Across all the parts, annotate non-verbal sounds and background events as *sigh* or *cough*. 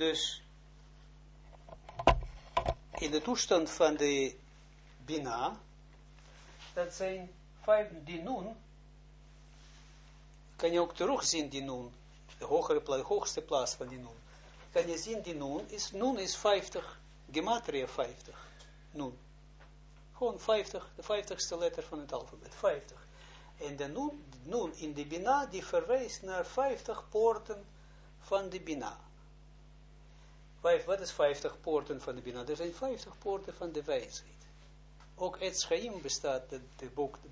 Dus in de toestand van de Bina, dat zijn vijf, die nun, kan je ook terugzien die nun, de hogere hoogste plaats van die nun. Kan je zien die nun, is, nun is 50, gematria 50, nun. Gewoon 50, de 50ste letter van het alfabet, 50. En de nun, nun in de Bina, die verwijst naar 50 poorten van de Bina. Vijf, wat is 50 poorten van de Bina? Er zijn 50 poorten van de wijsheid. Ook het Schaim bestaat, de, boek, de,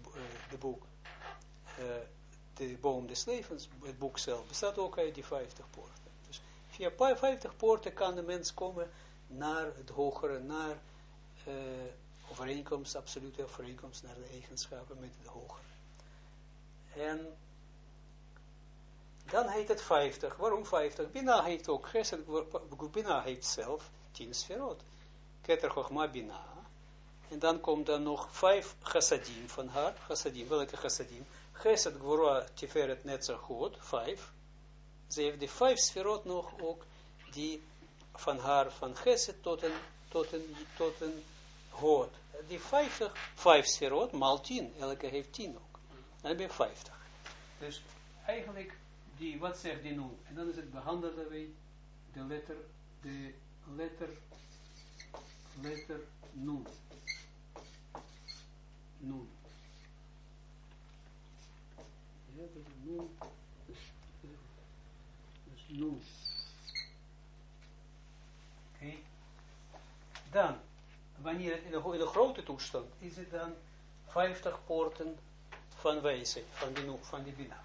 de boek uh, de boom des levens, het boek zelf, bestaat ook uit die 50 poorten. Dus via 50 poorten kan de mens komen naar het hogere, naar uh, overeenkomst, absolute overeenkomst, naar de eigenschappen met het hogere. En dan heet het 50. Waarom 50? Bina heeft ook Gesed, Bina heeft zelf 10 sferot. Keter Chochma Bina. En dan komt dan nog 5 chassadim van haar. Chassadim, welke chassadim? Gesed, Gvora, Tiferet, Netzach, God, 5. Ze heeft de 5 sferot nog ook, die van haar, van Gesed tot een, tot een, tot een God. Die 50, 5 sferot, maal 10. Elke heeft 10 ook. Dan heb je 50. Dus eigenlijk die, wat zegt die nu? En dan is het behandelen wij de letter, de letter, letter nun. Nun. Ja, dat is nun. Dus. Oké. Dan, wanneer het in de, grote toestand is het dan 50 poorten van wijze, van die, van die bina.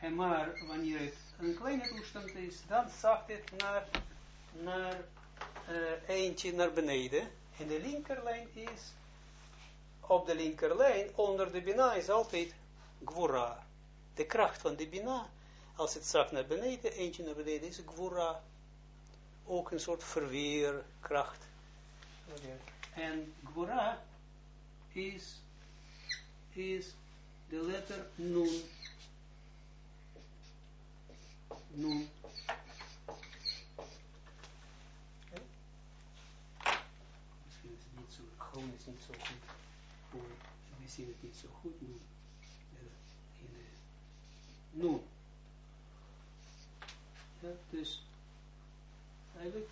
En maar wanneer het een kleine toestand is, dan zakt het naar, naar uh, eentje naar beneden. En de linkerlijn is, op de linkerlijn, onder de bina is altijd gwura. De kracht van de bina, als het zakt naar beneden, eentje naar beneden, is gwura. Ook een soort verweerkracht. En gwura is, is de letter nun nun. Misschien is het niet zo, gewoon is niet zo goed we zien het niet zo goed nu. In de, nun. Ja, dus, eigenlijk,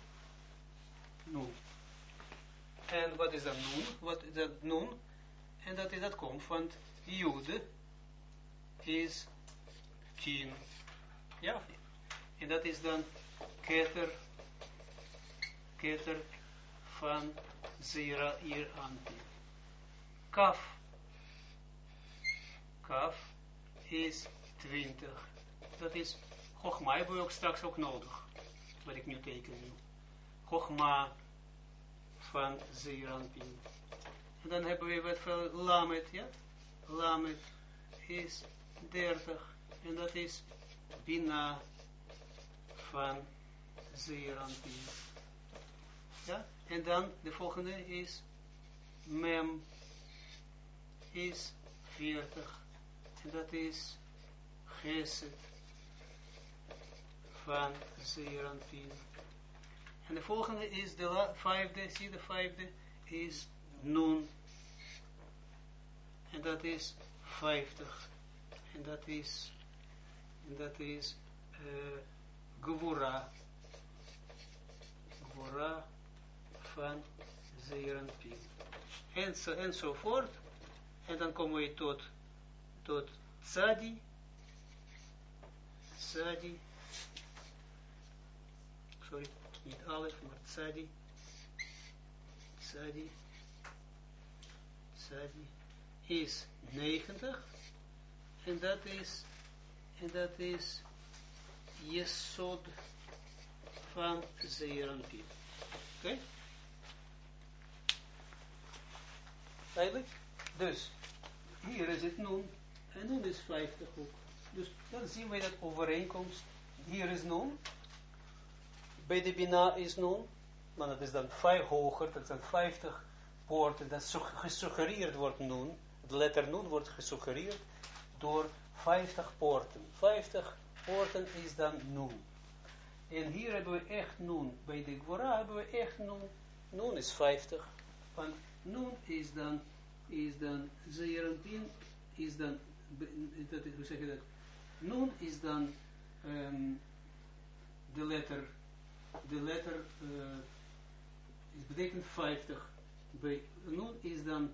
nun. En wat is dan nun? Wat is dat nun? En dat, is, dat komt van jude is tien. Ja, en dat is dan keter, keter van hier aan. Kaf. Kaf is 20. Dat is Chogma, hebben we ook straks ook nodig. Wat ik nu teken. Chogma van Zeranpin. En dan hebben we wat van Lamet, ja? Lamet is 30. En dat is Bina van Zeeranpin. Ja, en dan de volgende is Mem is 40. En dat is Geset van Zeeranpin. En de volgende is de vijfde, zie de vijfde, is Nun. En dat is 50. En dat is, en dat is, uh, Gvura. Gvura van Zeeranpien. En zo, enzovoort. En dan komen we tot, tot Tzadi. Tzadi. Sorry, niet alles, maar Tzadi. Tzadi. Tzadi is 90. En dat is, en dat is Jesod van Zeeranpien. Oké? Okay? Dus, hier is het nun, en nun is 50 ook. Dus dan zien we dat overeenkomst. Hier is nun, bij de Bina is nun, maar dat is dan vijf hoger, dat zijn 50 woorden, dat gesuggereerd wordt nun, de letter nun wordt gesuggereerd door 50 poorten. 50 poorten is dan nun. En hier hebben we echt nun. Bij de Gwora hebben we echt nun. Nun is 50. Want nun is dan, is dan, Zeeranpin is dan, dat, hoe zeg je dat? Nun is dan um, de letter, de letter, uh, is betekent 50. Bij nun is dan,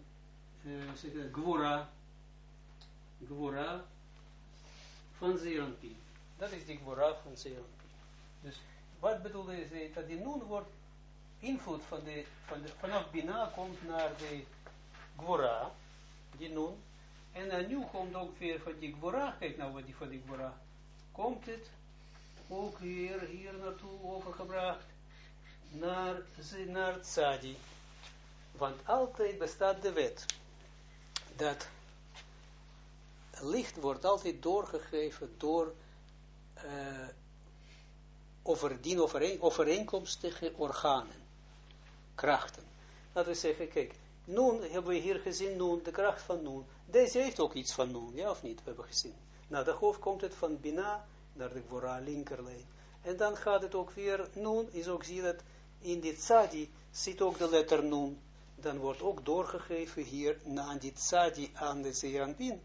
uh, zeg je dat, Gwora, Gwora van Zeeranpin. Dat is die Gwora van. Dus wat bedoelde ze? Dat die nun wordt invloed van de, van de, vanaf Bina komt naar de Gwora, die nun, en dan nu komt ook weer van die Gwora, kijk nou wat die van die Gwora, komt het ook weer hier naartoe overgebracht naar, naar Tzadi. Want altijd bestaat de wet dat licht wordt altijd doorgegeven door uh, over die overeen, overeenkomstige organen, krachten. Laten we zeggen, kijk, nun hebben we hier gezien, nun, de kracht van nun. Deze heeft ook iets van nun, ja of niet, we hebben gezien. Na de hoofd komt het van Bina naar de Gwora, linkerlijn. En dan gaat het ook weer, nun, is ook, zie dat in dit tzadi zit ook de letter nun. Dan wordt ook doorgegeven hier, na dit tzadi aan de Zeranpin,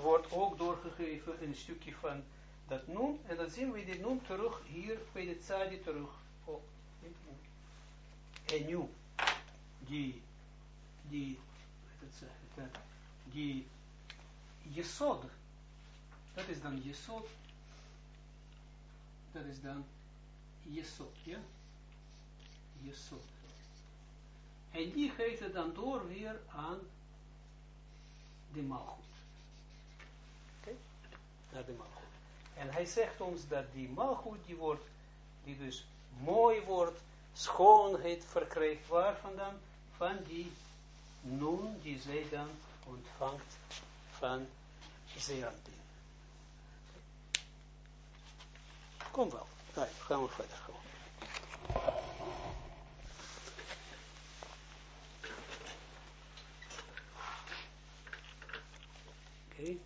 wordt ook doorgegeven een stukje van dat nun, en dan zien we dit nun terug hier bij de tzadi terug. Oh, en nu, die, die, het zeggen, die jesod, dat is dan jesod, dat is dan jesod, ja, jesod. En die geeft het dan door weer aan de malchut. Oké, okay? naar de malchut. En hij zegt ons dat die malgoed, die wordt, die dus mooi wordt, schoonheid verkrijgt, waar vandaan? Van die nun die zij dan ontvangt van Zeranpin. Kom wel, Kijk, gaan we verder gewoon. Oké.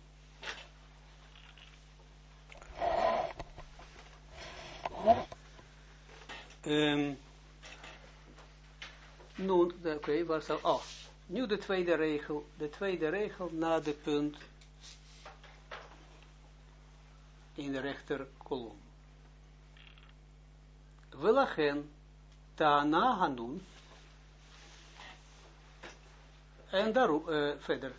Um, nu, oké, waar oh, nu de tweede regel, de tweede regel na de punt in de rechter kolom. Welachen, ta'ana hanun, en daar, uh, verder,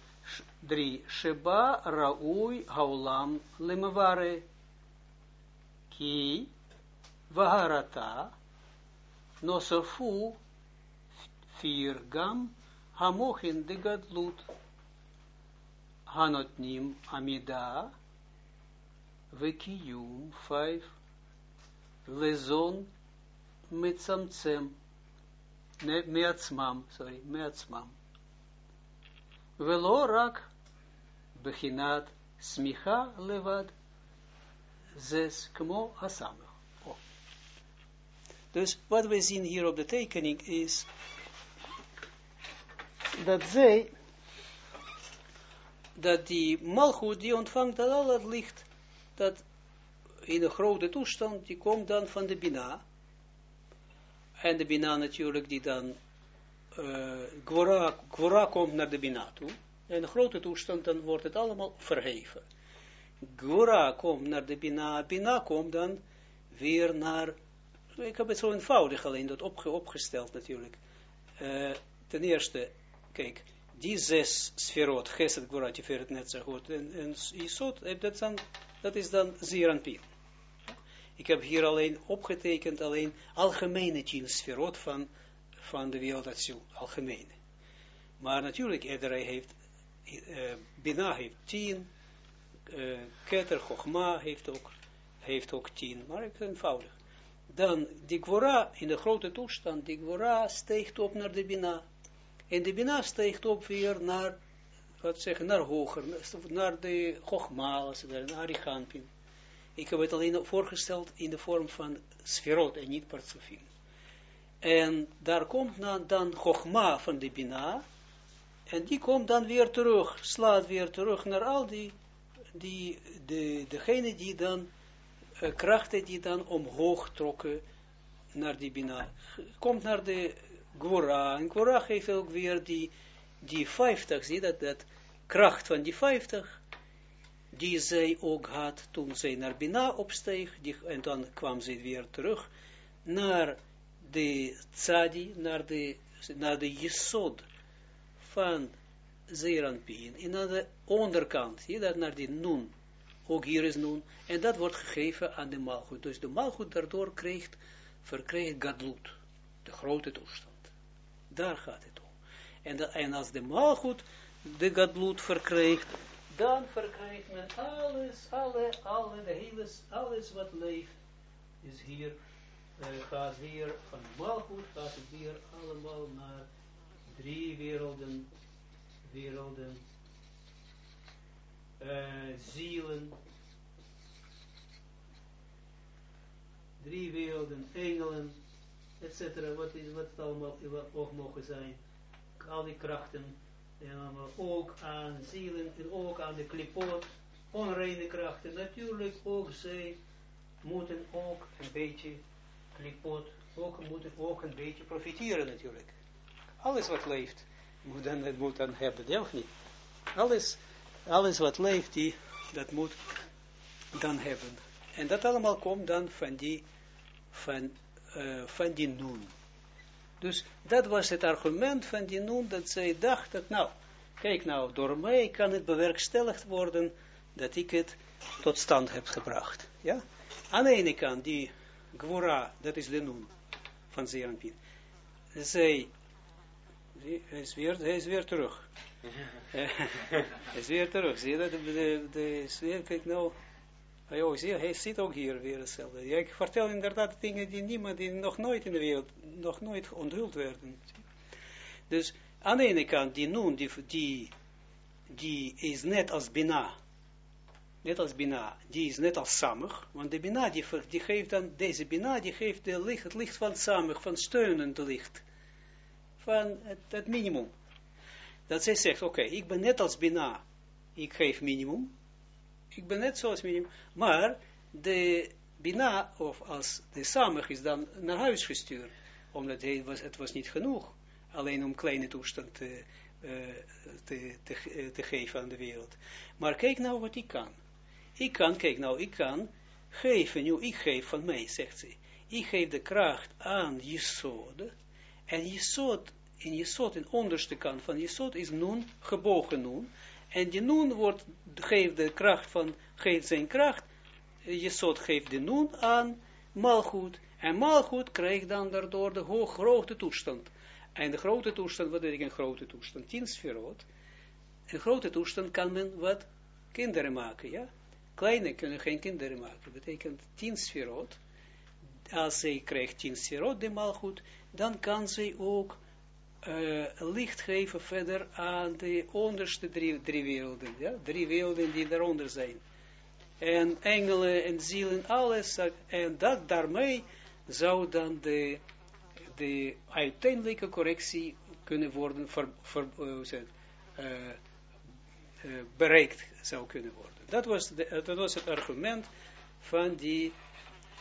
drie, sheba raui haulam lemavare, ki, vaharata, Nosafu, vier gam, hamochin de gadlut, hanotnim amida, vekiyum, vijf, lezon, metzamtsem, ne, sorry, meatzmam. Velorak, bechinat, smicha, levad, zes, kmo, asamach. Dus wat we zien hier op de tekening is dat zij, dat die malgoed, die ontvangt dat al het licht, dat in een grote toestand, die komt dan van de Bina. En de Bina natuurlijk, die dan, uh, Gwora, Gwora komt naar de Bina toe. In een grote toestand, dan wordt het allemaal verheven. Gwora komt naar de Bina, Bina komt dan weer naar ik heb het zo eenvoudig alleen dat opge opgesteld natuurlijk. Uh, ten eerste, kijk, die zes sferot, Geset, Gvorat, Tiferet, goed, en, en Isot, eh, dat, dan, dat is dan Zeranpil. Ik heb hier alleen opgetekend, alleen algemene tien sferot van, van de wereld algemene. Maar natuurlijk, iedereen heeft, uh, Bina heeft tien, Keter, Chochma heeft ook, heeft ook tien, maar ik eenvoudig dan die Gwora, in de grote toestand, die Gwora op naar de Bina. En de Bina steekt op weer naar, wat zeggen, naar hoger, naar de Chogma, naar Arichampin. Ik heb het alleen voorgesteld in de vorm van sferot en niet partsofim. En daar komt dan, dan van de Bina, en die komt dan weer terug, slaat weer terug naar al die, die de, die dan uh, krachten die dan omhoog trokken naar die Bina. Komt naar de Gwora. En Gwora geeft ook weer die, die 50, zie dat, dat kracht van die 50, die zij ook had toen zij naar Bina opsteeg, die, en dan kwam zij weer terug naar de tzadi, naar de, naar de jesod van Zeranpien, en aan de onderkant, zie dat naar die nun, ook hier is nun, en dat wordt gegeven aan de malgoed. Dus de malgoed daardoor krijgt, verkrijgt gadlut, de grote toestand. Daar gaat het om. En, als de malgoed de gadlut verkrijgt, dan verkrijgt men alles, alle, alle, de hele, alles wat leeft, is hier, uh, gaat weer van gaat het weer allemaal naar drie werelden, werelden, uh, zielen, drie werelden, engelen, etc. Wat, is, wat het allemaal ook mogen zijn. Al die krachten. Maar ook aan zielen en ook aan de klipot. Onreine krachten. Natuurlijk ook zij moeten ook een beetje klipot. Ook moeten ook een beetje profiteren natuurlijk. Alles wat leeft moet dan, moet dan hebben. Of niet? Alles, alles wat leeft die, dat moet dan hebben. En dat allemaal komt dan van die, van uh, van die noen. Dus dat was het argument van die noen, dat zij dacht dat, nou, kijk nou, door mij kan het bewerkstelligd worden, dat ik het tot stand heb gebracht. Ja? Aan de ene kant, die Gwora, dat is de noen van Zeranpien. Zij, hij is weer, hij is weer terug. Is weer terug, zie je dat, de, de, de, kijk nou, Oh, zie, hij zit ook hier weer hetzelfde. Ja, ik vertel inderdaad dingen die niemand, die nog nooit in de wereld, nog nooit onthuld werden. Dus aan de ene kant, die noem, die, die, die is net als Bina. Net als Bina, die is net als Samig. Want de Bina, die, die geeft dan, deze Bina, die geeft de licht, het licht van Samig, van steunend licht. Van het, het minimum. Dat zij zegt, oké, ik ben net als Bina, ik geef minimum ik ben net zoals minimum, maar de Bina, of als de Samig is dan naar huis gestuurd, omdat hij was, het was niet genoeg, alleen om kleine toestand te, uh, te, te, eh, te, geven aan de wereld. Maar kijk nou wat ik kan. Ik kan, kijk nou, ik kan geven, nu ik geef van mij, zegt ze. Ik geef de kracht aan Jesod, en Jesod, in Jesod, in de onderste kant van Jesod, is nun, gebogen nun, en die nun wordt, geeft de kracht van, geeft zijn kracht, Jesod geeft de nun aan Malchut. En Malchut krijgt dan daardoor de hoog, grote toestand. En de grote toestand, wat ik een grote toestand? Tien sferot. Een grote toestand kan men wat kinderen maken, ja. Kleine kunnen geen kinderen maken. betekent tien sferot. Als zij krijgt tien sferot, de Malchut, dan kan zij ook uh, licht geven verder aan de onderste drie, drie werelden. Ja? Drie werelden die daaronder zijn. En engelen en zielen, alles. En dat daarmee zou dan de, de uiteindelijke correctie kunnen worden ver, ver, uh, bereikt zou kunnen worden. Dat was, de, dat was het argument van die,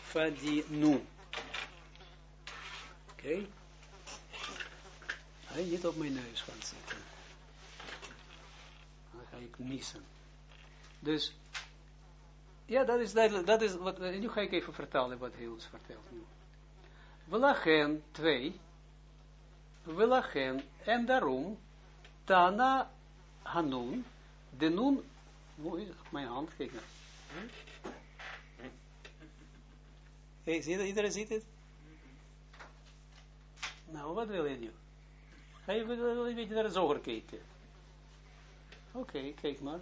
van die noem. Oké. Hij niet op mijn neus gaan zitten. Dan ga ik missen. Dus, ja, dat is duidelijk. Dat is wat, nu ga ik even vertellen wat hij ons vertelt nu. We lachen, twee. We lachen, en daarom, Tana Hanun, de nun, hoe is mijn hand, kijk nou. Hey, iedereen ziet het? Nou, wat wil je nu? Ga je een beetje naar de zoger kijken. Oké, kijk maar.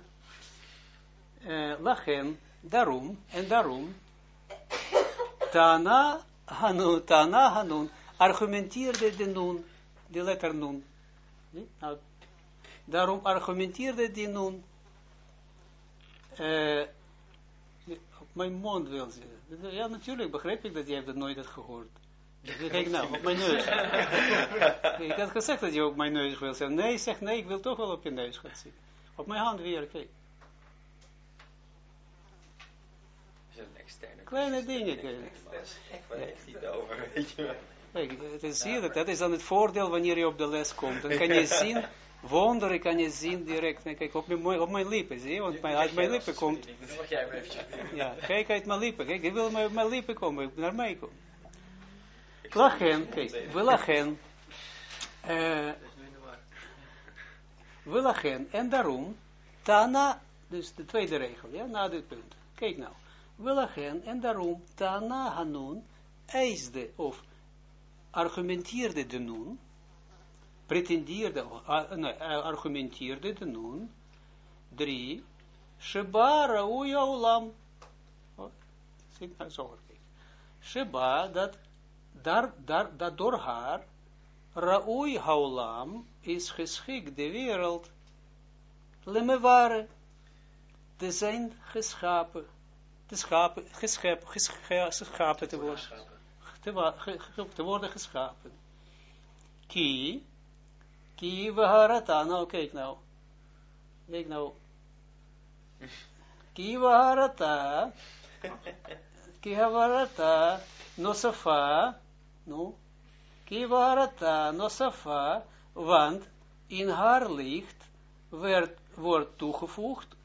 Uh, lachen, daarom, en daarom, Tana Hanun, Tana Hanun, argumenteerde de nun, de letter nun. Nou, daarom argumenteerde die nun, uh, op mijn mond wil ze. Ja, natuurlijk begrijp ik dat jij dat nooit hebt gehoord. Kijk nou, op mijn neus. *laughs* ik had gezegd dat je op mijn neus wil zijn. Nee, zeg nee, ik wil toch wel op je neus gaan zien. Op mijn hand weer, kijk. Kleine dingen. Waar heeft hij het over, weet je wel? Kijk, het is hier, dat is dan het voordeel wanneer je op de les komt. Dan kan je *laughs* zien, wonderen kan je zien direct. En Kijk, op mijn, op mijn lippen, zie je? Want mijn, uit mijn lippen komt, ja, kijk uit mijn lippen. Kijk, ik wil op mijn lippen komen, naar mij komen. Lachen, kijk, we lachen. eh we lachen, en daarom, Tana, dus de tweede regel, ja, na dit punt. Kijk nou, we lachen, en daarom, Tana Hanun, eisde, of argumenteerde de nun, pretendeerde, uh, nee, uh, argumenteerde de nun, drie, Sheba Raoui Olam. Oh, Zit maar zo. kijk. Sheba, dat, daar, daar, dat haar, Raoui Haolam is geschikt de wereld, lemeware, te zijn geschapen, te schapen, geschapen te worden. Te, worden geschapen. Ki, ki vaharata, nou kijk nou, kijk nou, ki vaharata, ki vaharata, nosafa, no, ki vaharata, nosafa, want in haar licht werd, wordt toegevoegd,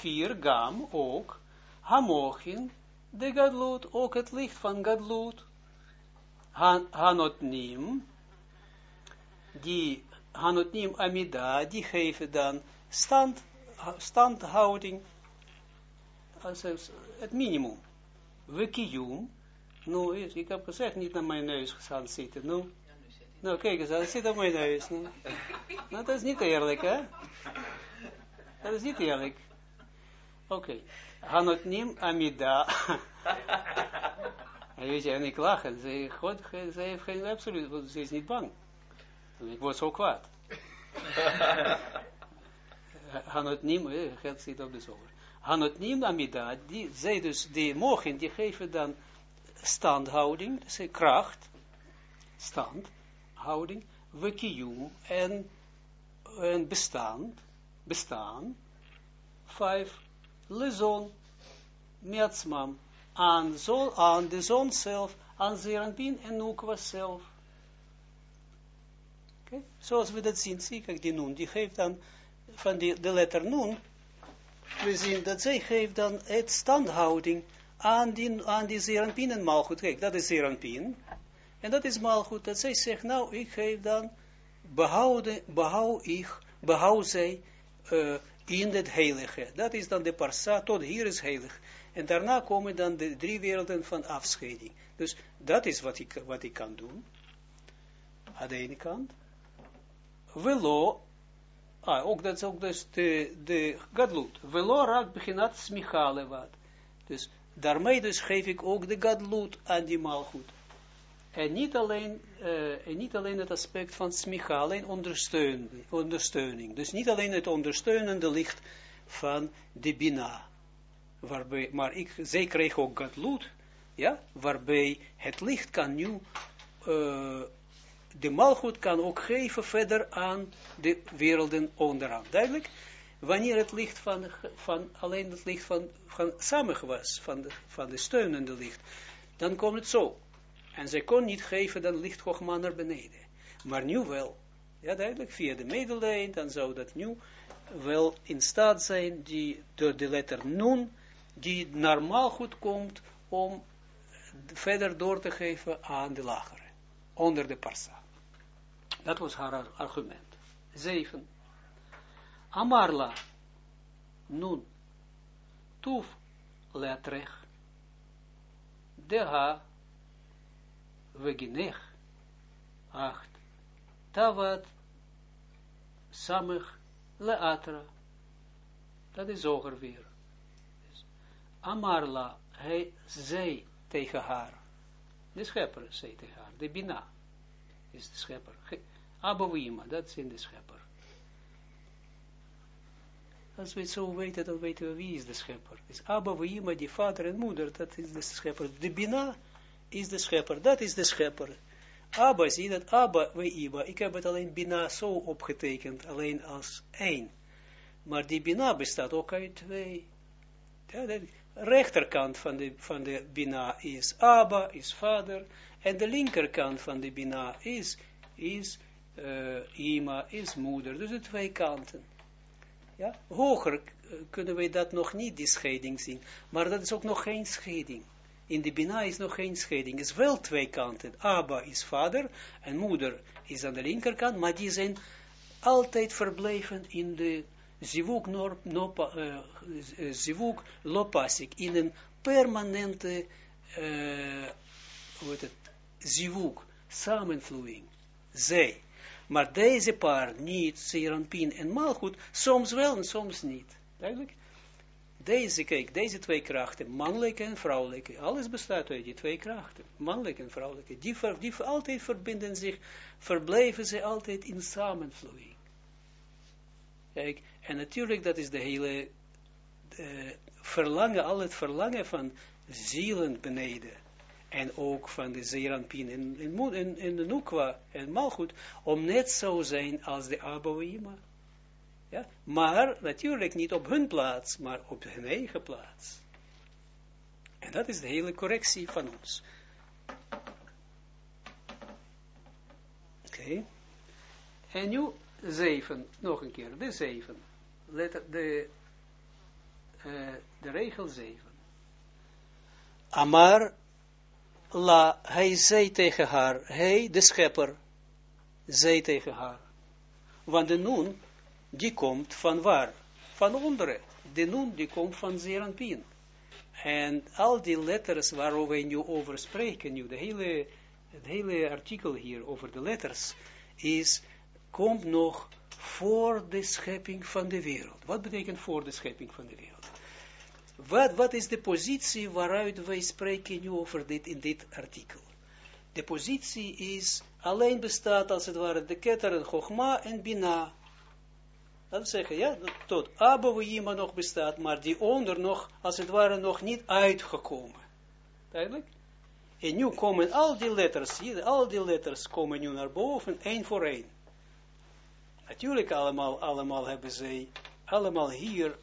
vier gam ook, hamochin, de gadlut, ook het licht van Han, hanotnim, die hanotnim amida, die geven dan stand, standhouding, als het minimum. We nou, ik heb gezegd, niet naar mijn neus gaan zitten, nou. Nou, kijk eens, hij zit op mijn neus. Nou. nou, dat is niet eerlijk, hè? Dat is niet eerlijk. Oké. Hanotnim amida. En weet je, en ik lach, en ze, God, ze heeft geen absoluut, want ze is niet bang. Ik word zo kwaad. *laughs* Hanotnim, eh, geld zit op de zomer. Hanotnim amida, die, zij dus, die mogen, die geven dan standhouding, dus kracht, standhouding, wekiyum, en, en bestand, bestaan, vijf, lezon, miatsmam, aan, zon, aan de zon zelf, aan Zeranpin en Nukwa zelf. Okay? Zoals we dat zien, zie ik die Nun, die geeft dan van die, de letter Nun, we zien dat zij geeft dan het standhouding aan die, aan die Zeranpin en Malchut. Kijk, dat is Zeranpin. En dat is Malchut, dat zij zegt, nou, ik geef dan, behouden, behoud ik, behoud zij uh, in het heilige. Dat is dan de parsa, tot hier is heilig. En daarna komen dan de drie werelden van afscheiding. Dus dat is wat ik, wat ik kan doen. Aan de ene kant. Velo, ah, ook dat is ook dus de, de. Velo raakt smichale wat. Dus daarmee dus geef ik ook de gadlut aan die malgoed. En niet alleen, uh, en niet alleen het aspect van smicha, alleen ondersteuning, ondersteuning. Dus niet alleen het ondersteunende licht van de bina waarbij, maar ik, zij kreeg ook gadlut, ja, waarbij het licht kan nu, uh, de malgoed kan ook geven verder aan de werelden onderaan. Duidelijk? Wanneer het licht van, van alleen het licht van, van samig was, van de, van de steunende licht, dan komt het zo. En zij kon niet geven dan licht Chogma naar beneden. Maar nu wel. Ja, duidelijk, via de medellijn, dan zou dat nu wel in staat zijn, die door de letter nun, die normaal goed komt om verder door te geven aan de lagere, onder de parsa. Dat was haar argument. Zeven. Amarla, nun, tuf, letrech, deha, veginech, acht, tavat, samig, leatra. Dat is zoger weer. Amarla, hij zei tegen haar. De schepper zei tegen haar. De Bina is de schepper. Abouima, dat in de schepper. Als we het zo weten, dan weten we wie is de schepper. Is Abouima, die vader en moeder, dat is de schepper. De Bina is de schepper, dat is de schepper. Abba, zie dat Abba, Weiba. Ik heb het alleen Bina zo opgetekend, alleen als één. Maar die Bina bestaat ook uit twee. Dat, rechterkant van de, van de Bina is Abba, is vader, en de linkerkant van de Bina is, is uh, Ima, is moeder. Dus de twee kanten. Ja? Hoger uh, kunnen wij dat nog niet, die scheiding zien. Maar dat is ook nog geen scheiding. In de Bina is nog geen scheiding. Is wel twee kanten. Abba is vader en moeder is aan de linkerkant, maar die zijn altijd verbleven in de zivuk, nor, nopa, uh, zivuk lopasik, in een permanente uh, hoe het, zivuk, samenvloeiing, zij. Maar deze paar, niet, Serampin en Malchut, soms wel en soms niet. Duidelijk? Deze, kijk, deze twee krachten, mannelijke en vrouwelijke, alles bestaat uit die twee krachten, mannelijke en vrouwelijke, die, die altijd verbinden zich, verblijven ze altijd in samenvloeiing. Kijk, en natuurlijk dat is de hele verlangen, al het verlangen van zielen beneden, en ook van de Zeranpin en, en, en, en de Nukwa en Malchut, om net zo zijn als de Abouima. Ja? Maar natuurlijk niet op hun plaats, maar op hun eigen plaats. En dat is de hele correctie van ons. Oké. En nu zeven, nog een keer, de zeven. Letter, de, uh, de regel zeven. Amar la, hij zei tegen haar, hij, de schepper, zei tegen haar. Want de nun die komt van waar? Van onderen. De nun, die komt van Zeranpin. En al die letters waarover we nu over spreken, nu, de hele, het hele artikel hier over de letters, is, komt nog voor de schepping van de wereld. Wat betekent voor de schepping van de wereld? Wat, wat is de positie waaruit wij spreken nu over dit, in dit artikel? De positie is, alleen bestaat als het ware de ketter en chogma en bina. Dat wil zeggen, ja, tot Abouima nog bestaat, maar die onder nog, als het ware, nog niet uitgekomen. Duidelijk? En nu komen al die letters, al die letters komen nu naar boven, één voor één. Natuurlijk allemaal, allemaal hebben zij, allemaal hier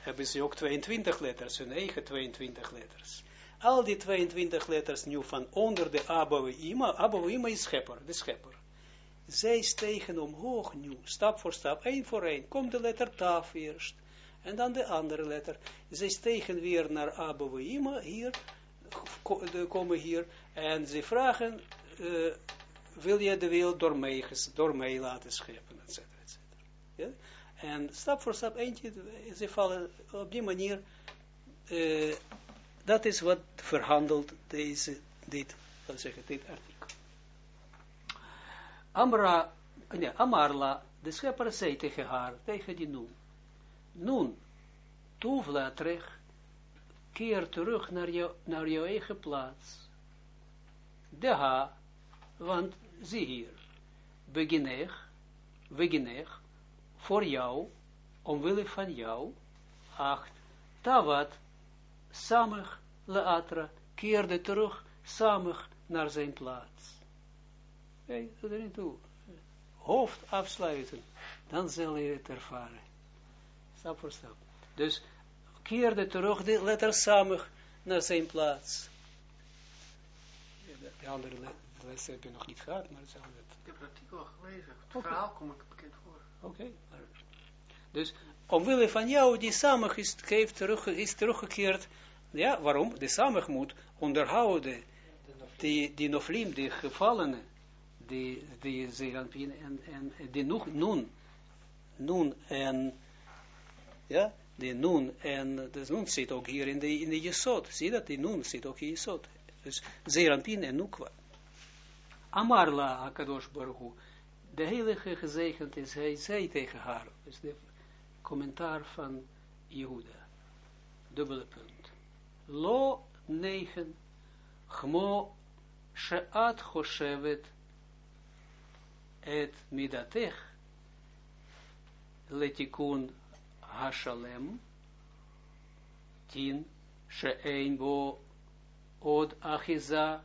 hebben ze ook 22 letters, hun eigen 22 letters. Al die 22 letters nu van onder de Abouima, Abouima is schepper, de schepper zij stegen omhoog nu, stap voor stap, één voor één. Komt de letter Taf eerst, en dan de andere letter. Zij stegen weer naar Abouima, hier, komen hier, en ze vragen, uh, wil je de wereld door mij, door mij laten scheppen, etc. Ja? En stap voor stap, eentje, ze vallen op die manier, uh, dat is wat verhandelt deze, dit, wat zeg ik, dit artikel. Amra, nee, Amarla, de schepper zei tegen haar, tegen die. Nun, toevla terug, keer terug naar, jou, naar jouw eigen plaats. De ha, want zie hier, beginnig, beginnig, voor jou, omwille van jou, acht, tavat, samig, laatra, keerde terug, samig naar zijn plaats. Nee, doe er niet toe. Hoofd afsluiten. Dan zal je het ervaren. Stap voor stap. Dus keerde terug de letter samen naar zijn plaats. De andere les heb je nog niet gehad, maar het zal het. Ik heb het artikel gelezen. Het okay. verhaal kom ik bekend voor. Oké. Okay. Dus omwille van jou, die samig is, heeft terug, is teruggekeerd. Ja, waarom? De samig moet onderhouden die, die noflim, die gevallenen die, die Zeranpin en, en die nun, nun en, ja, die nun en, de nun zit ook hier in de, in de Jesod, zie dat, die nun zit ook in Jesod, dus Zeranpin en Nukwa. Amarla Akadosh Baruch de heilige gezegend is, hij zei tegen haar, dus de commentaar van Jehuda, dubbele punt. Lo negen, gmo she'at choshevet et midatech letikun hashalem tin she'ein bo od achiza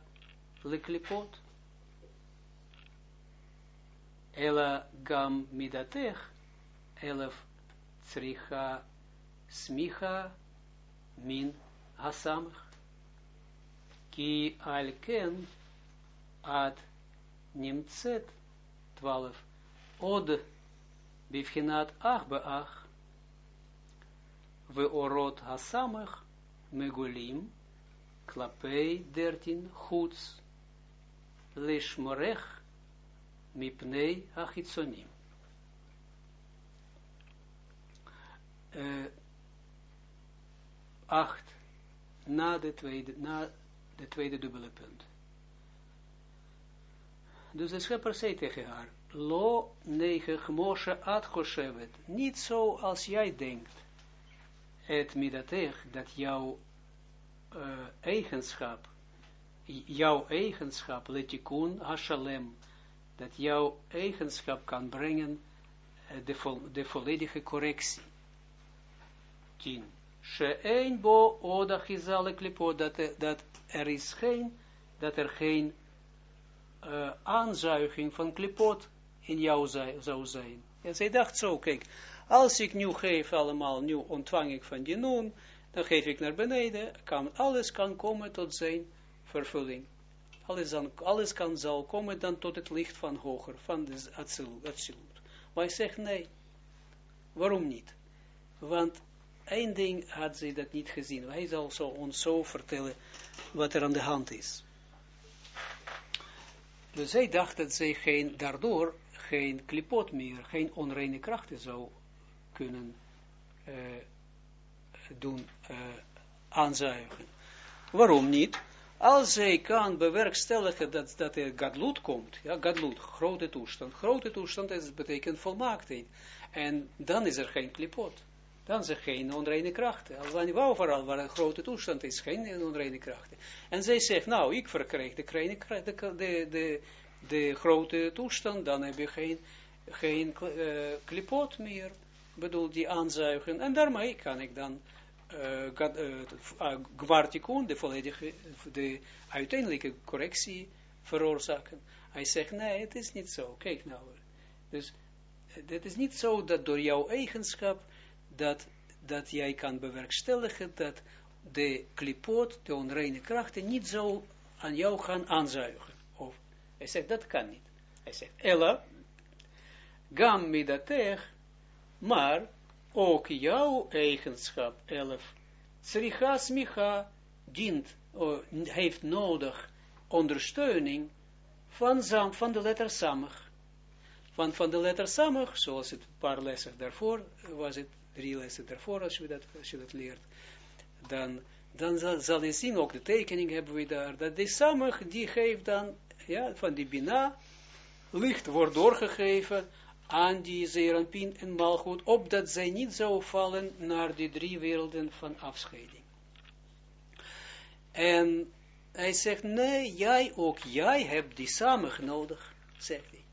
leklipot ela gam midatech elef tsricha smicha min hasamach, ki al ken ad nimtzet, 12, od bivchinat ach we orot hasamach, megulim, klapei 13, chuts, lishmorech, mipnei achitzonim. Uh, acht, na de tweede, na de tweede dubbele punt. Dus de schepper zei tegen haar, lo nege gmoshe ad niet zo als jij denkt, het midatech, dat jouw uh, eigenschap, jouw eigenschap, letikun hashalem, dat jouw eigenschap kan brengen uh, de, vo de volledige correctie. 10. She'ein bo oda chizale klipot, dat, dat er is geen, dat er geen uh, aanzuiging van klipot in jou zou zijn. En zij dacht zo, kijk, als ik nu geef allemaal, nu ontvang ik van die noen, dan geef ik naar beneden, kan, alles kan komen tot zijn vervulling. Alles, dan, alles kan, zal komen dan tot het licht van hoger, van de absolute. Maar hij zegt nee. Waarom niet? Want één ding had ze dat niet gezien. Hij zal zo, ons zo vertellen wat er aan de hand is. Dus zij dacht dat zij geen, daardoor geen klipot meer, geen onreine krachten zou kunnen uh, doen uh, aanzuigen. Waarom niet? Als zij kan bewerkstelligen dat, dat er gadloed komt, ja, gadloed, grote toestand. Grote toestand is, betekent volmaaktheid. En dan is er geen klipot. Dan is er geen onreine krachten. Als dan wou vooral waar een grote toestand is, geen onreine krachten. En zij zegt, nou, ik verkrijg de, de, de, de, de grote toestand, dan heb je geen, geen uh, klipot meer, bedoel, die aanzuigen. En daarmee kan ik dan gwartikun, uh, de volledige, de uiteindelijke correctie veroorzaken. Hij zegt, nee, het is niet zo. Kijk nou. Dus, het is niet zo dat door jouw eigenschap, dat, dat jij kan bewerkstelligen, dat de klipot, de onreine krachten, niet zo aan jou gaan aanzuigen. Hij zegt, dat kan niet. Hij zegt, Ella, gam midatech, maar ook jouw eigenschap, elf, Sricha smicha dient, uh, heeft nodig ondersteuning van, van de letter samig. Want van de letter samig, zoals het een paar lessen daarvoor, was het drie lessen daarvoor, als je dat, als je dat leert, dan, dan zal, je zien, ook de tekening hebben we daar, dat die samig, die geeft dan ja, van die Bina, licht wordt doorgegeven aan die Zeranpin en Malchut, opdat zij niet zou vallen naar die drie werelden van afscheiding. En hij zegt, nee, jij, ook jij hebt die samen nodig, zegt hij.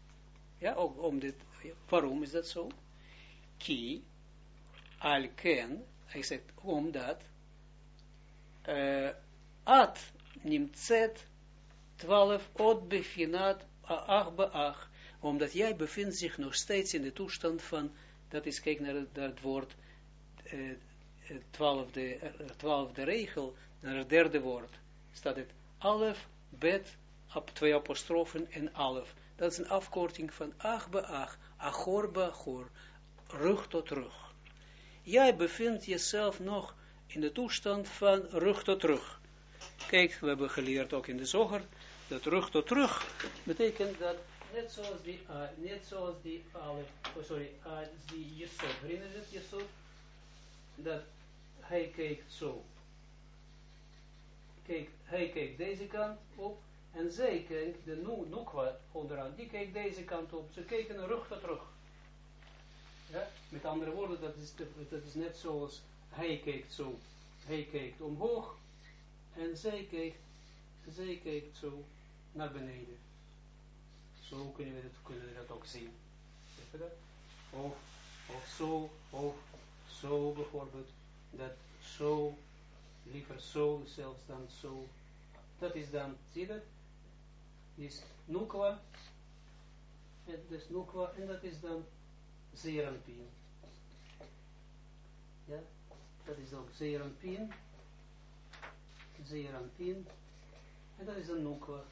Ja, ook om dit, waarom is dat zo? Ki, al ken, hij zegt, omdat, uh, at nimtzet 12, od befinat ach beach, omdat jij bevindt zich nog steeds in de toestand van, dat is, kijk naar, het woord, eh, twaalfde, twaalfde regel, naar het derde woord, staat het alef, bet, op twee apostrofen en alef. Dat is een afkorting van ach beach, achor beachor, rug tot rug. Jij bevindt jezelf nog in de toestand van rug tot rug. Kijk, we hebben geleerd ook in de zoger, dat rug tot rug, betekent dat net zoals die, uh, net zoals die, uh, oh sorry, uh, die jesot, herinner je het? Dat hij kijkt zo. Kijk, hij kijkt deze kant op, en zij kijkt, de nukwa onderaan, die kijkt deze kant op. Ze kijken rug tot rug. Ja? Met andere woorden, dat is, dat is net zoals hij kijkt zo. Hij kijkt omhoog, en zij kijkt, zij kijkt zo naar beneden. Zo kunnen we dat, kunnen we dat ook zien. Of, of zo, of zo bijvoorbeeld. Dat zo, liever zo, zelfs dan zo. Dat is dan, zie dat? Is nukwa. Dat is nukwa en dat is dan zeeranpien. Ja, dat is dan zeeranpien. Zeranpin, en dat is een Nukwa.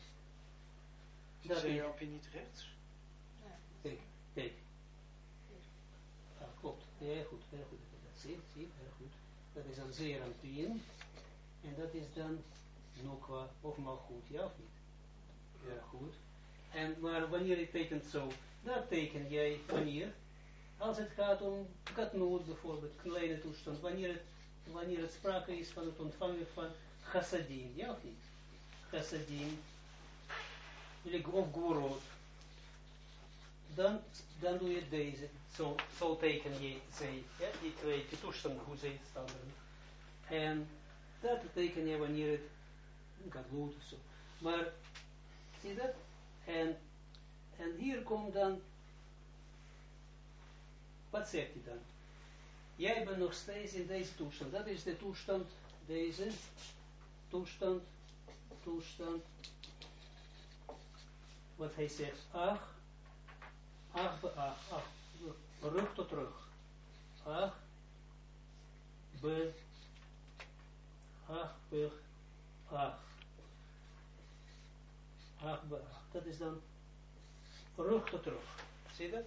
Dat is, Zeerampje niet rechts? kijk, kijk. Ja, klopt, heel goed, heel goed. dat je zie, heel goed. Dat is een Zeranpin, en dat is dan Nukwa, of goed, ja of niet? Ja, goed. En, maar wanneer je tekent zo, dat teken jij wanneer, als het gaat om katnoot bijvoorbeeld, kleine toestand, wanneer het, wanneer het sprake is van het ontvangen van chassadim, ja of niet? Chassadim, of gorot, dan, dan doe je deze, zo, zo teken je ze, ja, die twee die toestanden, hoe ze staan. En dat teken je wanneer het, katnoot of zo. Maar, zie dat? En, en hier komt dan, wat zegt hij dan? Jij bent nog steeds in deze toestand. Dat is de toestand, deze toestand, toestand. Wat hij zegt, ach, ach, ach, ach, rug tot rug. Ach, be, ach, be, ach. Ach, be, ach. Dat is dan rug tot rug. Zie je dat?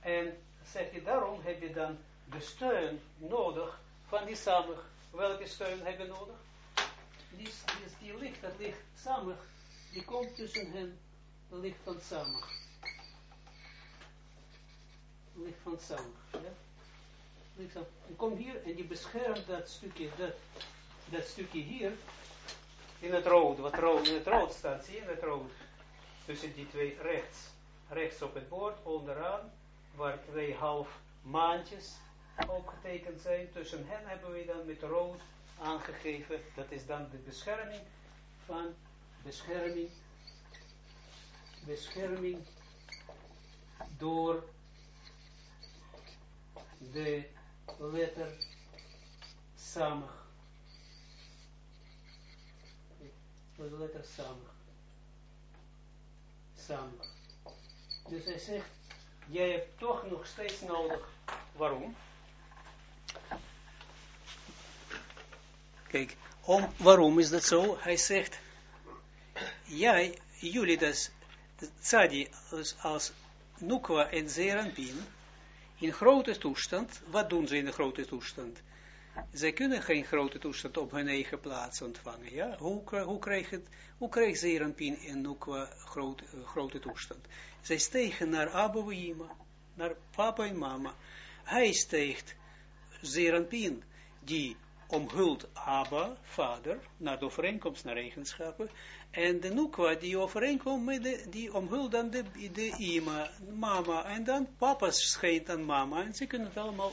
En zeg je, daarom heb je dan de steun nodig van die samen. Welke steun heb je nodig? Die, die, die licht, dat licht samen, die komt tussen hen, licht van samen. Licht van samen, ja? Licht van, die komt hier en die beschermt dat stukje, dat, dat stukje hier, in het rood, wat rood, in het rood staat, zie je in het rood, tussen die twee rechts, rechts op het bord, onderaan, waar twee half maandjes opgetekend zijn. Tussen hen hebben we dan met rood aangegeven. Dat is dan de bescherming van bescherming. Bescherming door de letter. Door de letter samig. Samig. Dus hij zegt, jij hebt toch nog steeds nodig. Waarom? Kijk, om, waarom is dat zo? Hij zegt, jij, jullie, dus, tzadi, als, als Nukwa en Zeranpin, in grote toestand, wat doen ze in grote toestand? Zij kunnen geen grote toestand op hun eigen plaats ontvangen. Ja? Hoe, hoe, het, hoe krijgt Zeranpin en Nukwa grote, grote toestand? Zij stegen naar Abouima, naar papa en mama. Hij steegt Zeranpin, die omhult Abba, vader, naar de overeenkomst, naar eigenschappen. En de Nukwa, die overeenkomt met die omhult dan de, de ima, mama. En dan papa schijnt aan mama. En ze kunnen het allemaal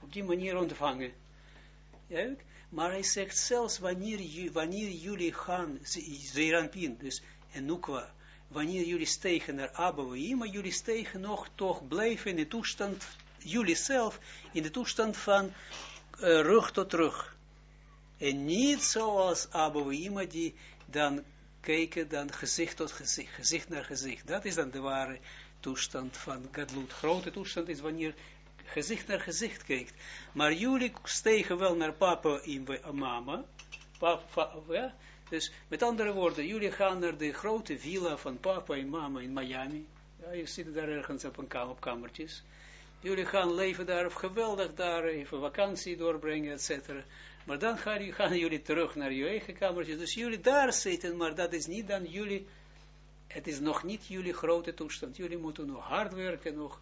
op die manier ontvangen. Ja, maar hij zegt zelfs wanneer, wanneer jullie gaan, Zeranpin, dus en Nukwa, wanneer jullie stegen naar Abba Ima, jullie stegen nog toch blijven in de toestand, jullie zelf, in de toestand van rug tot rug. En niet zoals Abba Ima die dan kijken, dan gezicht tot gezicht, gezicht naar gezicht. Dat is dan de ware toestand van Gadlut. Grote toestand is wanneer gezicht naar gezicht kijkt. Maar jullie stegen wel naar papa en mama. Papa, ja? Dus met andere woorden, jullie gaan naar de grote villa van papa en mama in Miami. Ja, je zit daar ergens op een kam op kamertjes. Jullie gaan leven daar, of geweldig daar, even vakantie doorbrengen, etc. Maar dan gaan, gaan jullie terug naar je eigen kamertjes. Dus jullie daar zitten, maar dat is niet dan jullie, het is nog niet jullie grote toestand. Jullie moeten nog hard werken, nog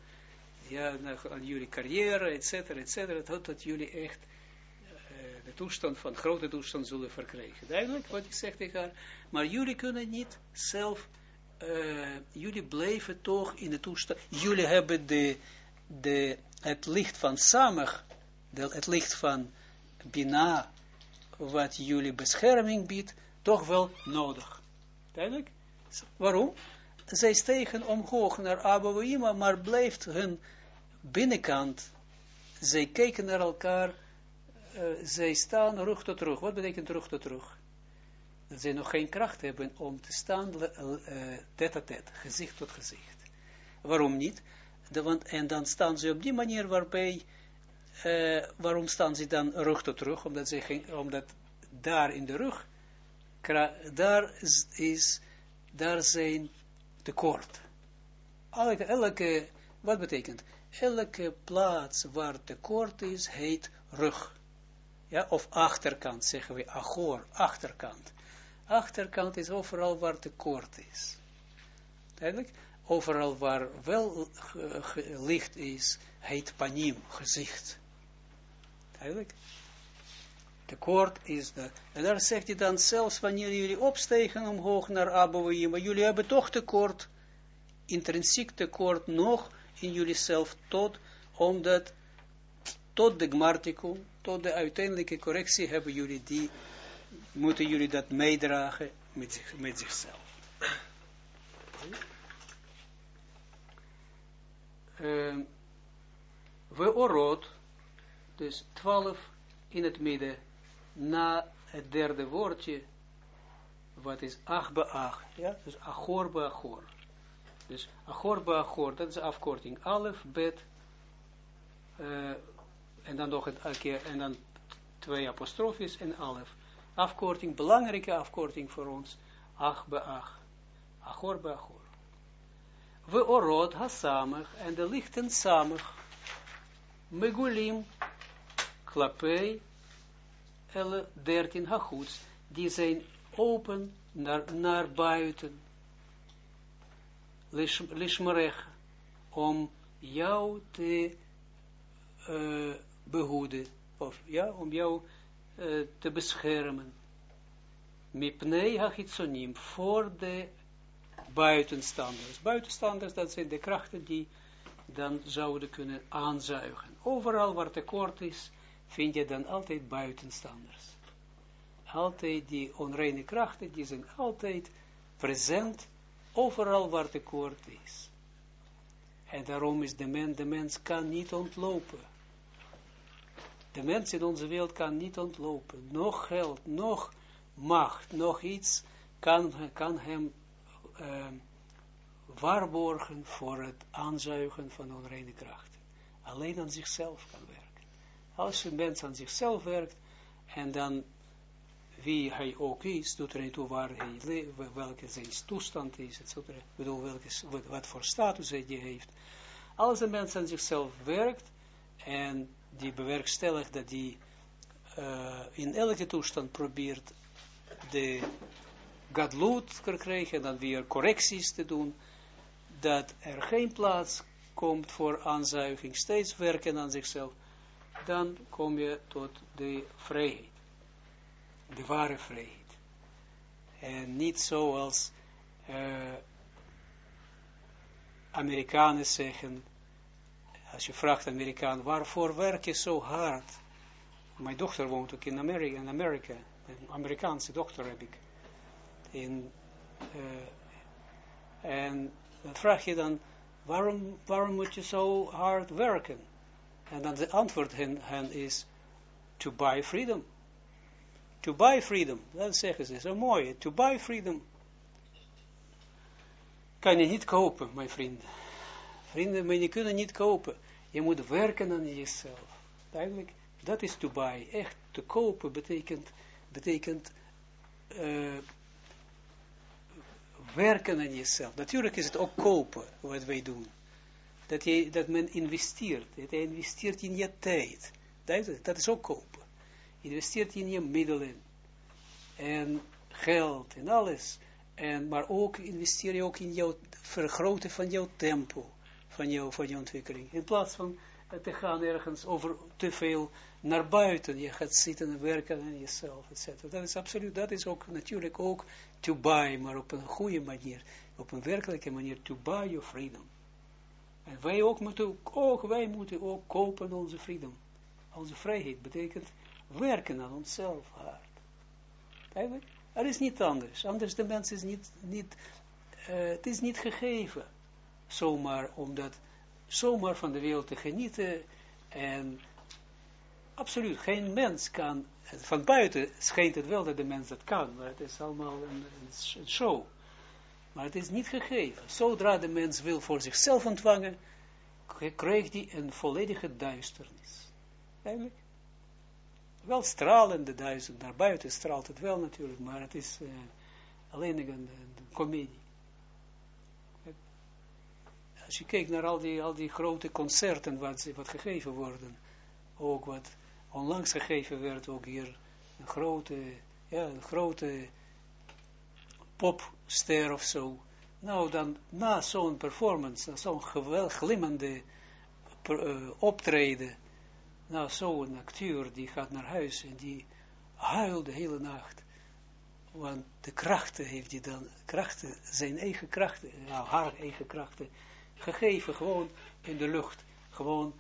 ja, aan jullie carrière, et cetera, et cetera, totdat jullie echt uh, de toestand van grote toestand zullen verkrijgen. Duidelijk wat ik zeg tegen haar. Maar jullie kunnen niet zelf, uh, jullie blijven toch in de toestand, jullie hebben de, de, het licht van Samach, het licht van Bina, wat jullie bescherming biedt, toch wel nodig. Duidelijk? Waarom? Zij stegen omhoog naar Abouima, maar blijft hun binnenkant, zij kijken naar elkaar, uh, zij staan rug tot rug. Wat betekent rug tot rug? Dat zij nog geen kracht hebben om te staan uh, tête à tête, gezicht tot gezicht. Waarom niet? En dan staan ze op die manier waarbij, uh, waarom staan ze dan rug tot rug? Omdat, ze geen, omdat daar in de rug, daar is, daar zijn tekort. Elke, elke, wat betekent? Elke plaats waar tekort is, heet rug. Ja, of achterkant, zeggen we, achor, achterkant. Achterkant is overal waar tekort is. Duidelijk? Overal waar wel ge- licht is, heet panim, gezicht. Duidelijk? Tekort is dat. En daar zegt hij dan, zelfs wanneer jullie opstegen omhoog naar Abouim, maar jullie hebben toch tekort, intrinsiek tekort nog in jullie zelf tot, omdat tot de gmartikum, tot de uiteindelijke correctie hebben jullie die, moeten jullie dat meedragen met, met zichzelf. Ehm, we orot, dus 12 in het midden, na het derde woordje, wat is ach ach, ja, dus achor be. Dus achor be dat is afkorting, alef, bet, eh, en dan nog een keer, en dan twee apostrofes en alef. Afkorting, belangrijke afkorting voor ons, ach be ach. We orot hasamig, en de lichten samig, megulim, klapei, elle dertien hachuts, die zijn open naar, naar buiten, Lish- lishmerech, om jou te behoeden, of ja, om jou eh, te beschermen. Mipnei hachitsonim, voor de buitenstanders. Buitenstanders, dat zijn de krachten die dan zouden kunnen aanzuigen. Overal waar tekort is, vind je dan altijd buitenstanders. Altijd die onreine krachten, die zijn altijd present, overal waar tekort is. En daarom is de mens, de mens kan niet ontlopen. De mens in onze wereld kan niet ontlopen. Nog geld, nog macht, nog iets kan, kan hem uh, waarborgen voor het aanzuigen van onreine krachten. Alleen aan zichzelf kan werken. Als een mens aan zichzelf werkt, en dan wie hij ook is, doet er niet toe waar hij leeft, welke zijn toestand is, etc. Ik bedoel, welke, wat, wat voor status hij heeft. Als een mens aan zichzelf werkt, en die bewerkstelligt dat die uh, in elke toestand probeert de gadloed krijgen, en dan weer correcties te doen, dat er geen plaats komt voor aanzuiging, steeds werken aan zichzelf, dan kom je tot de vrijheid. De ware vrijheid. En niet zoals uh, Amerikanen zeggen, als je vraagt Amerikaan, waarvoor werk je zo hard? Mijn dochter woont ook in Amerika, in Amerika. een Amerikaanse dochter heb ik. In, uh, en dan vraag je dan, waarom, waarom moet je zo hard werken? En dan de antwoord hen, is, to buy freedom. To buy freedom, dat zeggen ze, zo mooi, to buy freedom. Kan je niet kopen, mijn vrienden. Vrienden, maar je kunnen niet kopen. Je moet werken aan jezelf. Eigenlijk, dat is to buy. Echt, te kopen betekent, betekent uh, werken aan jezelf. Natuurlijk is het ook kopen, wat wij doen. Dat, je, dat men investeert. Dat je investeert in je tijd. Dat, is ook kopen. Investeert in je middelen. En geld en alles. En, maar ook investeer je ook in jouw vergroten van jouw tempo. Van jouw, van jouw ontwikkeling. In plaats van te gaan ergens over te veel naar buiten. Je gaat zitten en werken aan jezelf, etc. Dat is absoluut, dat is ook natuurlijk ook to buy, maar op een goede manier. Op een werkelijke manier to buy your freedom. En wij ook moeten, ook wij moeten ook kopen onze freedom. Onze vrijheid betekent werken aan onszelf hard. Eigenlijk, er is niet anders. Anders de mens is niet, niet uh, het is niet gegeven. Zomaar omdat, zomaar van de wereld te genieten en absoluut, geen mens kan, van buiten schijnt het wel dat de mens dat kan, maar het is allemaal een, show. Maar het is niet gegeven. Zodra de mens wil voor zichzelf ontvangen, krijgt hij een volledige duisternis. Eigenlijk. wel stralende duizend, naar buiten straalt het wel natuurlijk, maar het is uh, alleen een, een, een komedie. Als je kijkt naar al die, al die grote concerten wat, wat gegeven worden, ook wat onlangs gegeven werd, ook hier een grote, ja, een grote popster of zo. Nou, dan na zo'n performance, na zo'n geweldig glimmende uh, optreden, nou, zo'n acteur die gaat naar huis en die huilt de hele nacht. Want de krachten heeft hij dan, krachten, zijn eigen krachten, nou, haar eigen krachten, gegeven, gewoon in de lucht. Gewoon,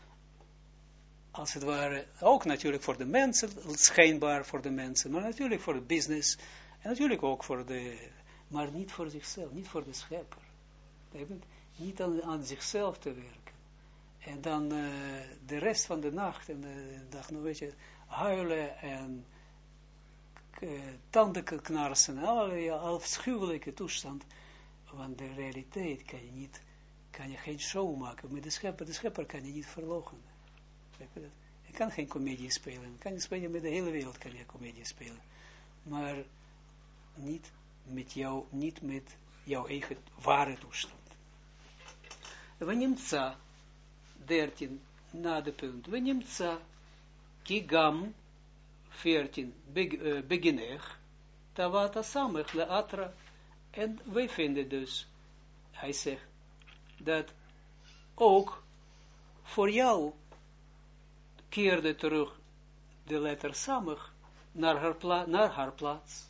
als het ware, ook natuurlijk voor de mensen, schijnbaar voor de mensen, maar natuurlijk voor de business, en natuurlijk ook voor de, maar niet voor zichzelf, niet voor de schepper. Niet aan, zichzelf te werken. En dan uh, de rest van de nacht en de dag, nou weet je, huilen en uh, tanden knarsen, allerlei afschuwelijke toestand. Want de realiteit kan je niet, kan je geen show maken. Met de schepper, de schepper kan je niet verlogen. Je kan geen comedie spelen. Je kan spelen met de hele wereld, kan je comedie spelen. Maar niet met jou, niet met jouw eigen ware toestand. Wanneer 13 na de punt. We nimtza kigam 14 beginner tawata samech le atra. En wij vinden dus, hij zegt, dat ook voor jou keerde terug de letter samech naar haar, pla naar haar plaats.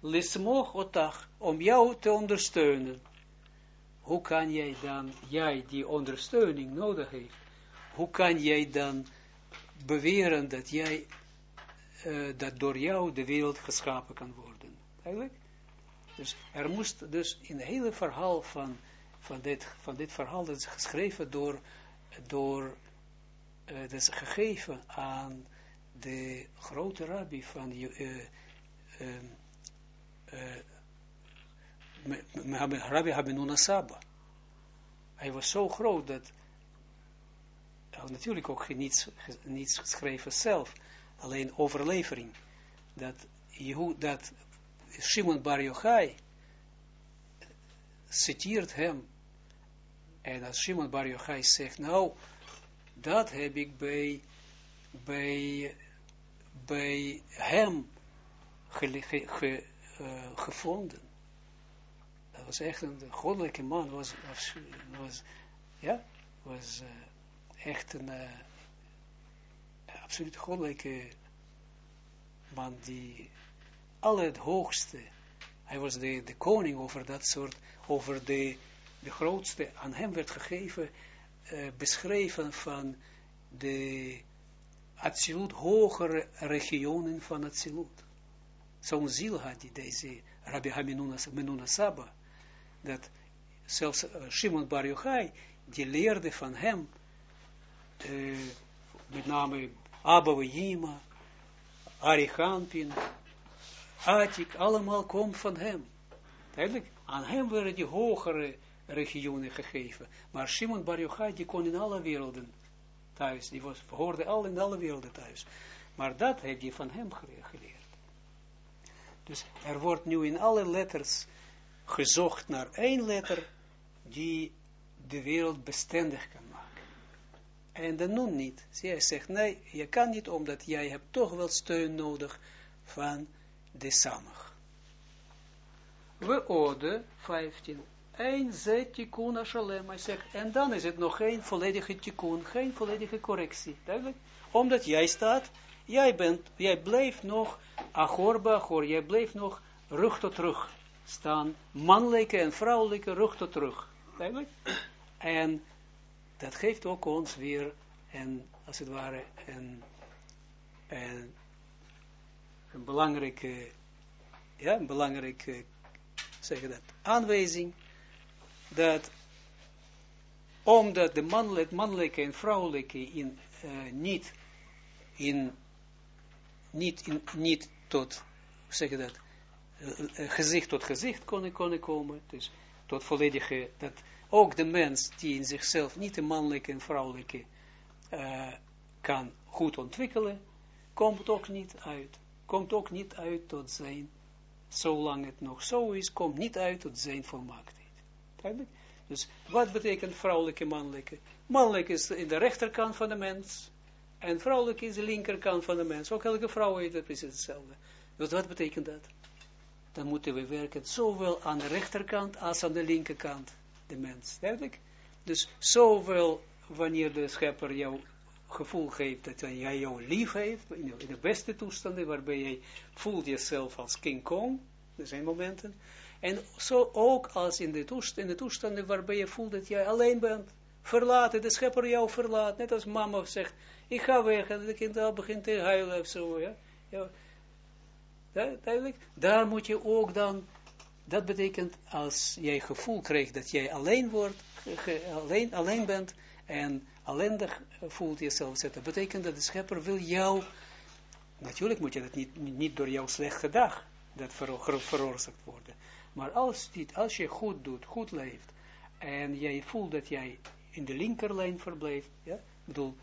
Lismoch otach, om jou te ondersteunen hoe kan jij dan, jij die ondersteuning nodig heeft, hoe kan jij dan beweren dat jij, uh, dat door jou de wereld geschapen kan worden? Eigenlijk. Dus er moest dus in het hele verhaal van, van, dit, van dit verhaal, dat is geschreven door, door uh, dat is gegeven aan de grote rabbi van uh, Rabbi Habinuna Saba. Hij was zo groot dat, nou, natuurlijk ook niets, niets geschreven zelf, alleen overlevering, dat, dat Shimon Bar Yochai citeert hem, en als Shimon Bar Yochai zegt, nou, dat heb ik bij, bij, bij hem ge, ge, uh, gevonden. Was echt een goddelijke man, was, was, was ja, was uh, echt een uh, absoluut goddelijke man die al het hoogste, hij was de, de koning over dat soort, over de, de grootste, aan hem werd gegeven, uh, beschreven van de absoluut hogere regionen van Atsilut. Zo'n ziel had hij, deze Rabbi Haminuna Saba, dat zelfs uh, Shimon Bar Yochai, die leerde van hem, uh, met name Abba Yima, Arichampin, Atik, allemaal komt van hem. Eigenlijk, aan hem werden die hogere regionen gegeven. Maar Shimon Bar Yochai, die kon in alle werelden thuis. Die was, hoorde al in alle werelden thuis. Maar dat heeft hij van hem geleerd. Dus er wordt nu in alle letters gezocht naar één letter die de wereld bestendig kan maken. En de nun niet. Zij zegt, nee, je kan niet, omdat jij hebt toch wel steun nodig van de samig. We ode 15. Een zet tikkun ashalem. Hij zegt, en dan is het nog geen volledige tikkun, geen volledige correctie. Omdat jij staat, jij bent, jij blijft nog achor jij blijft nog rug tot rug staan mannelijke en vrouwelijke rug tot rug. En dat geeft ook ons weer een, als het ware, een, een, belangrijke, ja, belangrijke, zeg dat, aanwijzing, dat omdat de mannelijke, en vrouwelijke in, uh, niet, in, niet, in, niet tot, zeg dat, uh, gezicht tot gezicht kon kon komen, dus tot volledige, dat ook de mens die in zichzelf niet de mannelijke en vrouwelijke kan goed ontwikkelen, komt ook niet uit. Komt ook niet uit tot zijn, zolang het nog zo is, komt niet uit tot zijn volmaaktheid. Dus wat betekent vrouwelijke, mannelijke? Mannelijk is in de rechterkant van de mens, en vrouwelijk is de linkerkant van de mens. Ook elke vrouw heeft het precies hetzelfde. Dus wat betekent dat? Dan moeten we werken zowel aan de rechterkant als aan de linkerkant, de mens. Duidelijk? Dus zowel wanneer de schepper jou gevoel geeft dat jij jou lief heeft, in de, beste toestanden, waarbij jij voelt jezelf als King Kong, er zijn momenten, en zo ook als in de, in de toestanden waarbij je voelt dat jij alleen bent, verlaten, de schepper jou verlaat, net als mama zegt, ik ga weg, en de kind al begint te huilen of zo, ja, ja. Daar moet je ook dan, dat betekent als jij gevoel krijgt dat jij alleen wordt, alleen, alleen bent, en ellendig voelt jezelf zetten, betekent dat de schepper wil jou, natuurlijk moet je dat niet, niet door jouw slechte dag, dat veroorzaakt worden, maar als, dit, als je goed doet, goed leeft, en jij voelt dat jij in de linkerlijn verblijft, ja, bedoel,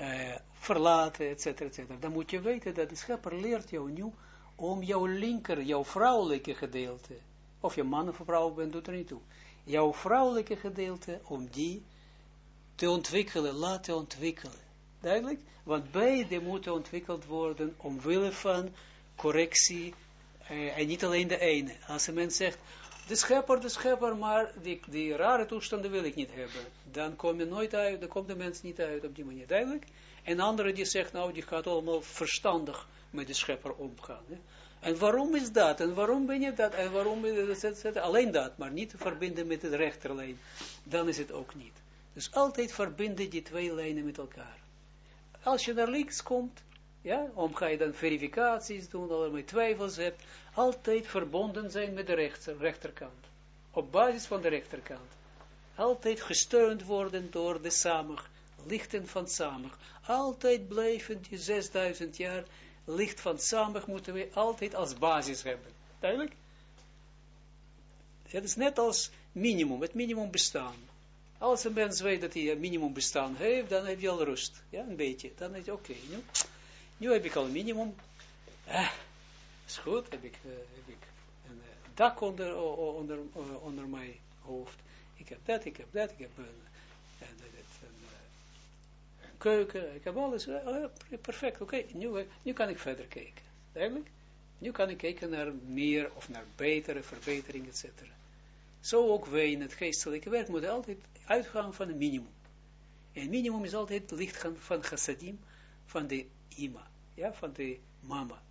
uh, verlaten, et cetera, et cetera, dan moet je weten dat de schepper leert jou nu om jouw linker, jouw vrouwelijke gedeelte, of je man of vrouw bent, doet er niet toe, jouw vrouwelijke gedeelte, om die te ontwikkelen, laten ontwikkelen. Duidelijk? Want beide moeten ontwikkeld worden omwille van correctie en niet alleen de ene. Als een mens zegt, de schepper, de schepper, maar die, die rare toestanden wil ik niet hebben. Dan kom je nooit uit, dan komt de mens niet uit op die manier. Duidelijk? En andere die zegt, nou, die gaat allemaal verstandig met de schepper omgaan. Hè? En waarom is dat? En waarom ben je dat? En waarom is dat? Alleen dat, maar niet verbinden met het rechterlijn. Dan is het ook niet. Dus altijd verbinden die twee lijnen met elkaar. Als je naar links komt, ja, om ga je dan verificaties doen, allerlei twijfels hebt, altijd verbonden zijn met de rechter, rechterkant. Op basis van de rechterkant. Altijd gesteund worden door de samig, lichten van samig. Altijd blijven die 6000 jaar licht van samig moeten we altijd als basis hebben. Duidelijk? Het is net als minimum, het minimum bestaan. Als een mens weet dat hij een minimum bestaan heeft, dan heb je al rust. Ja, een beetje. Dan denk je, oké, nu, nu heb ik al minimum. Eh, is goed, heb ik, uh, heb ik een uh, dak onder, onder, uh, onder mijn hoofd. Ik heb dat, ik heb dat, ik heb een, een, keuken, ik heb alles. perfect, oké, nu, nu kan ik verder kijken. Eigenlijk, nu kan ik kijken naar meer of naar betere verbetering, etc. Zo ook wij in het geestelijke werk moeten altijd uitgaan van een minimum. En minimum is altijd licht van chassadim, van de ima, ja, van de mama.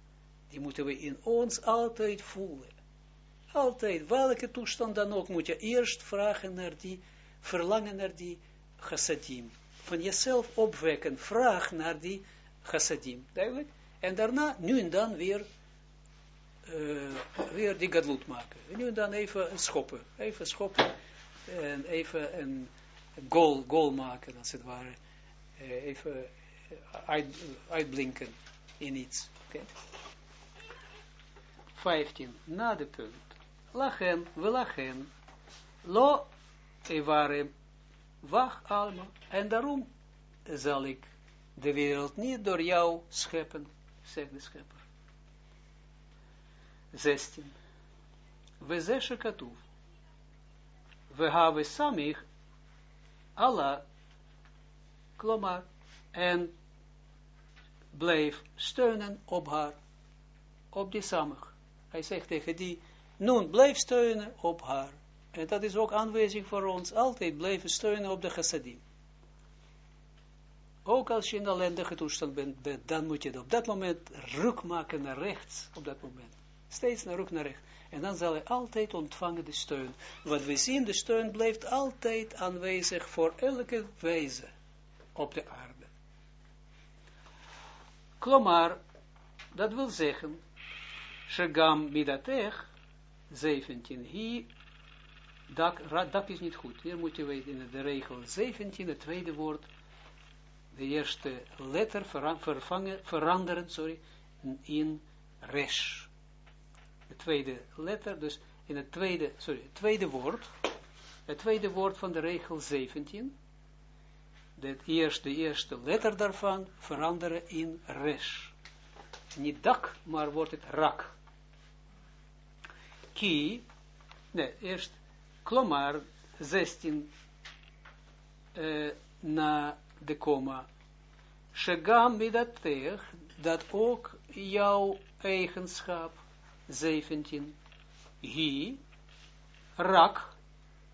Die moeten we in ons altijd voelen. Altijd, welke toestand dan ook, moet je eerst vragen naar die, verlangen naar die chassadim. Van jezelf opwekken, vraag naar die chassadim. Duidelijk? En daarna, nu en dan weer uh, weer die gadlut maken. En nu en dan even schoppen. Even schoppen. En even een goal, goal maken, als het ware. Uh, even uit, uitblinken in iets. Okay. 15. Na de punt. Lachen, we lachen. Lo evare wach alma. En daarom zal ik de wereld niet door jou scheppen, zegt de schepper. 16. We zeshe katuv. We hebben samich Allah, klomar, en bleef steunen op haar, op die samig. Hij zegt tegen die, nun, blijf steunen op haar. En dat is ook aanwezig voor ons, altijd blijven steunen op de chassadim. Ook als je in ellendige toestand bent, dan moet je op dat moment ruk maken naar rechts, op dat moment. Steeds naar ook naar rechts. En dan zal hij altijd ontvangen de steun. Wat we zien, de steun blijft altijd aanwezig voor elke wijze op de aarde. Klomar, dat wil zeggen, Shagam Midatech, 17, hier, dak is niet goed. Hier moet je weten, in de regel 17, het tweede woord, de eerste letter vervangen, veranderen, sorry, in resh de tweede letter, dus in het tweede, sorry, het tweede woord, het tweede woord van de regel 17, de eerste, letter daarvan veranderen in resh. Niet dak, maar wordt het rak. Ki, nee, eerst, klomar, 16 uh, na de komma. Shegam midatech, dat ook jouw eigenschap, 17, hi, rak,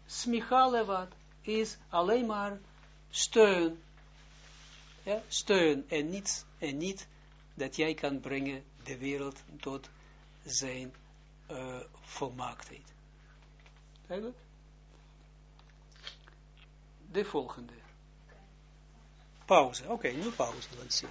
smichalevat, is alleen maar steun. Ja, steun en niets, en niet dat jij kan brengen de wereld tot zijn uh, volmaaktheid. Duidelijk? De volgende. Pauze. Oké, nu pauze. Laten zien.